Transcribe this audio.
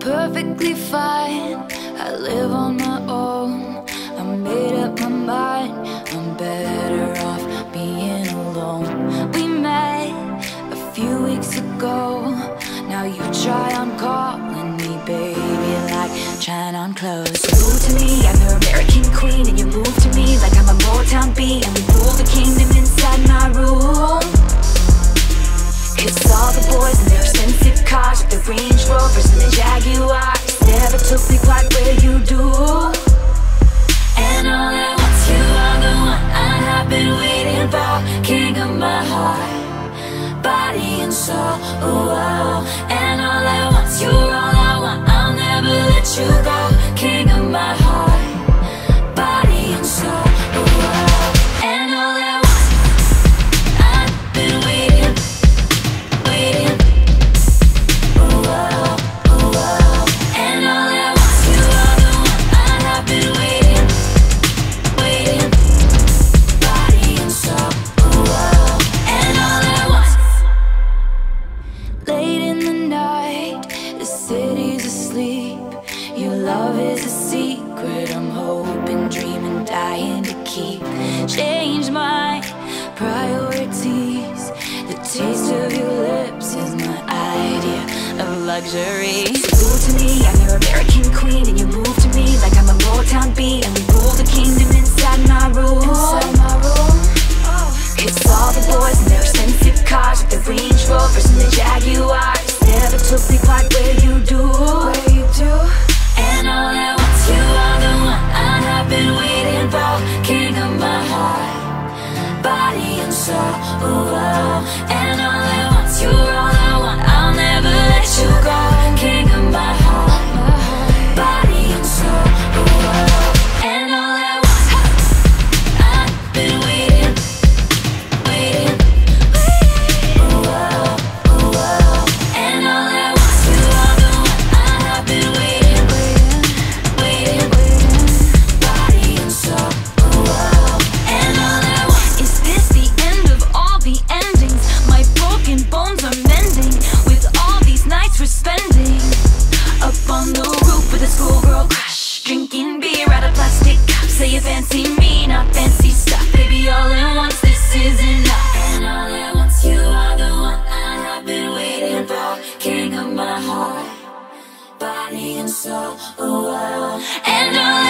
Perfectly fine. I live on my own. I made up my mind. I'm better off being alone. We met a few weeks ago. Now you try on calling me, baby, like trying on clothes. You move to me, I'm your American queen, and you move to me like I'm a Motown beat, and we rule the kingdom and the Jaguars. Never took me quite where you do. And all at once, you are the one I have been waiting for. King of my heart, body and soul. Ooh, ah. Love is a secret I'm hoping, dreaming, dying to keep. Change my priorities. The taste of your lips is my idea of luxury. So move to me, I'm your American queen, and you move to me like I'm a Motown beat, and we rule the kingdom inside my room. Oh. And all being so oh, wild. And all